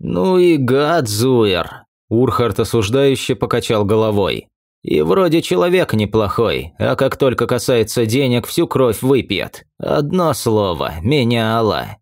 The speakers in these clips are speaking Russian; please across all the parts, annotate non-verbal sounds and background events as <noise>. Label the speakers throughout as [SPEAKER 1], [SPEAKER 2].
[SPEAKER 1] «Ну и гад, Зуэр!» Урхард осуждающе покачал головой. «И вроде человек неплохой, а как только касается денег, всю кровь выпьет. Одно слово – меняла».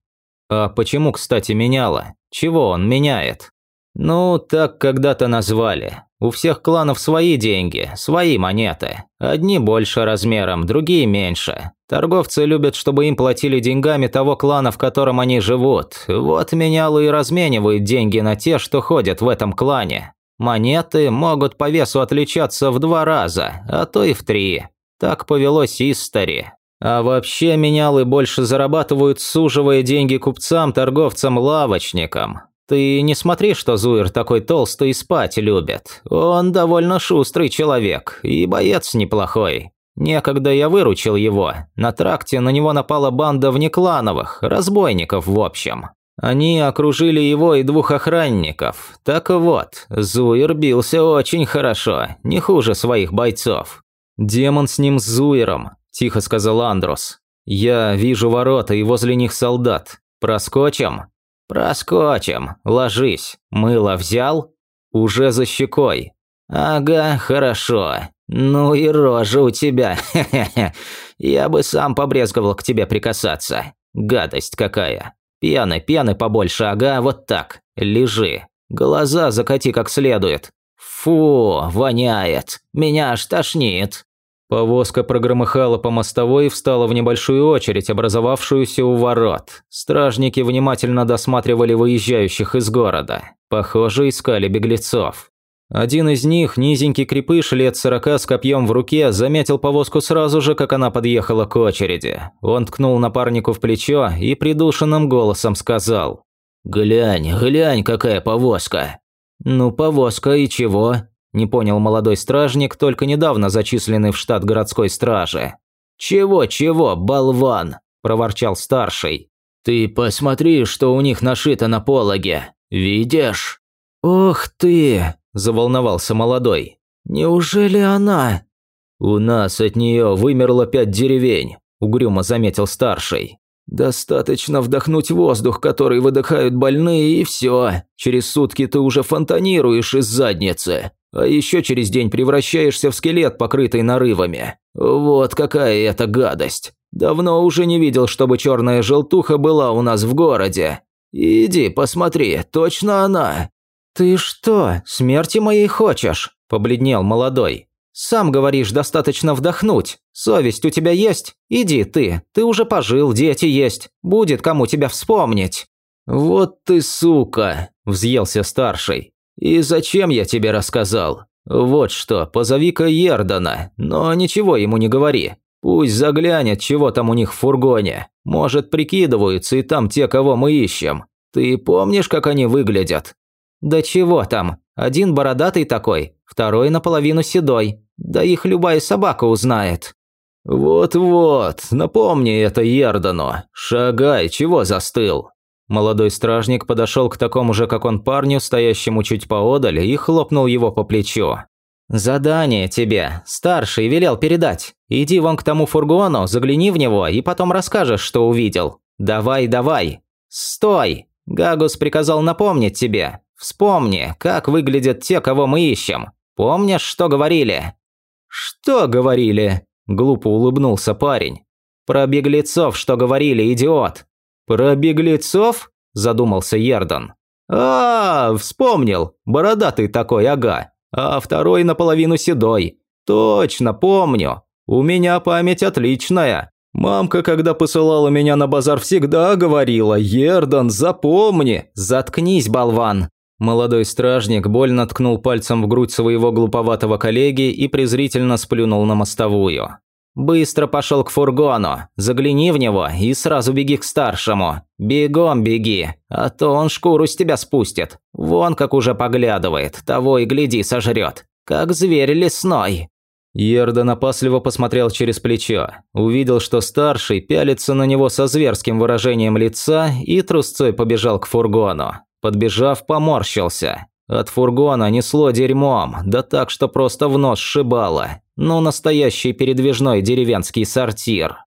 [SPEAKER 1] «А почему, кстати, меняла? Чего он меняет?» «Ну, так когда-то назвали. У всех кланов свои деньги, свои монеты. Одни больше размером, другие меньше. Торговцы любят, чтобы им платили деньгами того клана, в котором они живут. Вот менялы и разменивают деньги на те, что ходят в этом клане. Монеты могут по весу отличаться в два раза, а то и в три. Так повелось Истори. А вообще менялы больше зарабатывают, суживая деньги купцам, торговцам, лавочникам. Ты не смотри, что Зуир такой толстый и спать любит. Он довольно шустрый человек и боец неплохой. Некогда я выручил его. На тракте на него напала банда внеклановых, разбойников в общем. Они окружили его и двух охранников. Так вот, Зуир бился очень хорошо, не хуже своих бойцов. «Демон с ним с Зуиром», – тихо сказал Андрус. «Я вижу ворота и возле них солдат. Проскочим?» «Проскочим. Ложись. Мыло взял?» «Уже за щекой». «Ага, хорошо. Ну и рожа у тебя. Хе-хе-хе. <laughs> Я бы сам побрезговал к тебе прикасаться. Гадость какая. Пены, пены побольше, ага, вот так. Лежи. Глаза закати как следует. Фу, воняет. Меня аж тошнит».
[SPEAKER 2] Повозка прогромыхала по мостовой и встала в небольшую очередь, образовавшуюся у ворот. Стражники внимательно досматривали выезжающих из города. Похоже, искали беглецов. Один из них, низенький крепыш лет сорока с копьем в руке, заметил повозку сразу же, как она подъехала к очереди. Он ткнул напарнику в плечо и придушенным голосом сказал. «Глянь, глянь, какая повозка!» «Ну, повозка и чего?» Не понял молодой стражник, только недавно зачисленный в штат городской стражи. «Чего-чего, болван!» – проворчал старший. «Ты посмотри, что у них нашито на пологе. Видишь?» «Ох ты!» – заволновался молодой. «Неужели она?» «У нас от нее вымерло пять деревень», – угрюмо заметил старший. «Достаточно вдохнуть воздух, который выдыхают больные, и все. Через сутки ты уже фонтанируешь из задницы. А еще через день превращаешься в скелет, покрытый нарывами. Вот какая это гадость. Давно уже не видел, чтобы черная желтуха была у нас в городе. Иди, посмотри, точно она. Ты что, смерти моей хочешь? Побледнел молодой. Сам говоришь, достаточно вдохнуть. Совесть у тебя есть? Иди ты, ты уже пожил, дети есть. Будет кому тебя вспомнить. Вот ты сука, взъелся старший. «И зачем я тебе рассказал? Вот что, позови-ка Ердана, но ничего ему не говори. Пусть заглянет, чего там у них в фургоне. Может, прикидываются и там те, кого мы ищем. Ты помнишь, как они выглядят?» «Да чего там? Один бородатый такой, второй наполовину седой. Да их любая собака узнает». «Вот-вот, напомни это Ердану. Шагай, чего застыл?» Молодой стражник подошел к такому же, как он, парню, стоящему чуть поодаль, и хлопнул его по плечу. «Задание тебе. Старший велел передать. Иди вон к тому фургону, загляни в него и потом расскажешь, что увидел. Давай, давай. Стой! Гагус приказал напомнить тебе. Вспомни, как выглядят те, кого мы ищем. Помнишь, что говорили?» «Что говорили?» – глупо улыбнулся парень. «Про беглецов, что говорили, идиот. «Про беглецов?» – задумался Ердан. «А, вспомнил. Бородатый такой, ага. А второй наполовину седой. Точно, помню. У меня память отличная. Мамка, когда посылала меня на базар, всегда говорила, «Ердан, запомни!» «Заткнись, болван!» Молодой стражник больно ткнул пальцем в грудь своего глуповатого коллеги и презрительно сплюнул на мостовую. Быстро пошел к фургону, загляни в него и сразу беги к старшему. Бегом беги, а то он шкуру с тебя спустит. Вон как уже поглядывает, того и гляди сожрет. Как зверь лесной. Ерда опасливо посмотрел через плечо, увидел, что старший пялится на него со зверским выражением лица и трусцой побежал к фургону. Подбежав, поморщился. От фургона несло дерьмом, да так, что просто в нос сшибало. Ну, настоящий передвижной деревенский сортир.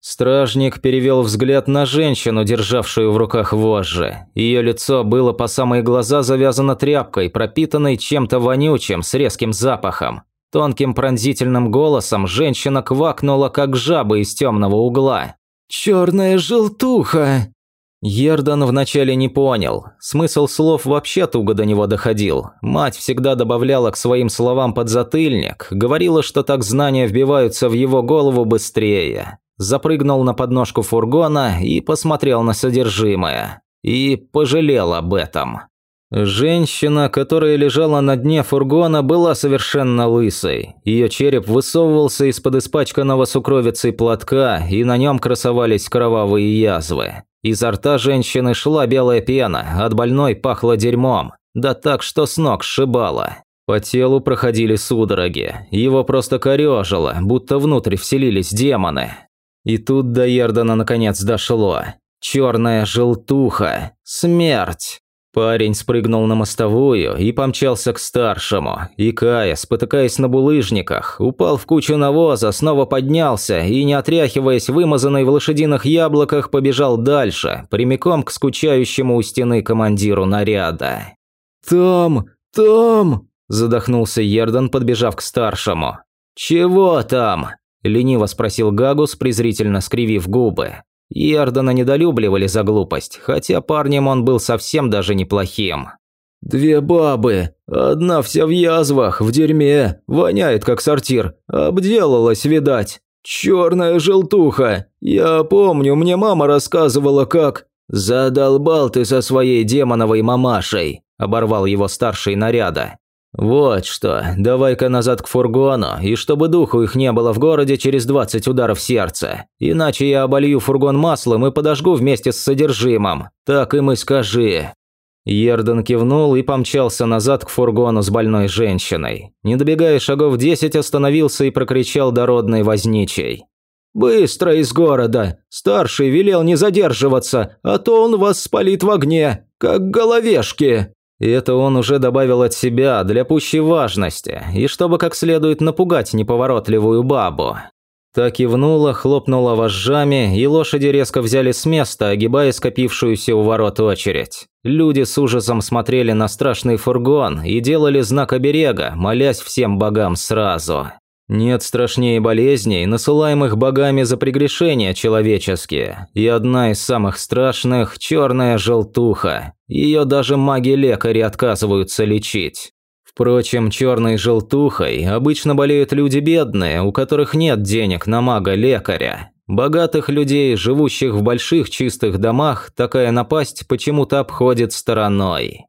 [SPEAKER 2] Стражник перевел взгляд на женщину, державшую в руках вожжи. Ее лицо было по самые глаза завязано тряпкой, пропитанной чем-то вонючим, с резким запахом. Тонким пронзительным голосом женщина квакнула, как жаба из темного угла. «Черная желтуха!» Ердан вначале не понял. Смысл слов вообще туго до него доходил. Мать всегда добавляла к своим словам подзатыльник, говорила, что так знания вбиваются в его голову быстрее запрыгнул на подножку фургона и посмотрел на содержимое. И пожалел об этом. Женщина, которая лежала на дне фургона, была совершенно лысой. Ее череп высовывался из-под испачканного сукровицей платка, и на нем красовались кровавые язвы. Изо рта женщины шла белая пена, от больной пахло дерьмом. Да так, что с ног сшибало. По телу проходили судороги. Его просто корежило, будто внутрь вселились демоны. И тут до Ердана наконец дошло. Черная желтуха. Смерть. Парень спрыгнул на мостовую и помчался к старшему. И Кая, спотыкаясь на булыжниках, упал в кучу навоза, снова поднялся и, не отряхиваясь, вымазанный в лошадиных яблоках, побежал дальше, прямиком к скучающему у стены командиру наряда. «Там! Там!» – задохнулся Ердан, подбежав к старшему. «Чего там?» – лениво спросил Гагус, презрительно скривив губы. Ярдана недолюбливали за глупость, хотя парнем он был совсем даже неплохим. «Две бабы, одна вся в язвах, в дерьме, воняет как сортир, обделалась, видать. Черная желтуха, я помню, мне мама рассказывала, как...» «Задолбал ты со своей демоновой мамашей», – оборвал его старший наряда. «Вот что, давай-ка назад к фургону, и чтобы духу их не было в городе через 20 ударов сердца. Иначе я оболью фургон маслом и подожгу вместе с содержимым. Так им и скажи». Ерден кивнул и помчался назад к фургону с больной женщиной. Не добегая шагов десять, остановился и прокричал дородный возничий. «Быстро из города! Старший велел не задерживаться, а то он вас спалит в огне, как головешки!» И это он уже добавил от себя для пущей важности, и чтобы как следует напугать неповоротливую бабу. Так кивнула, хлопнула вожжами, и лошади резко взяли с места, огибая скопившуюся у ворот очередь. Люди с ужасом смотрели на страшный фургон и делали знак оберега, молясь всем богам сразу. Нет страшнее болезней, насылаемых богами за прегрешения человеческие, и одна из самых страшных – черная желтуха. Ее даже маги-лекари отказываются лечить. Впрочем, черной желтухой обычно болеют люди бедные, у которых нет денег на мага-лекаря. Богатых людей, живущих в больших чистых домах, такая напасть почему-то обходит стороной.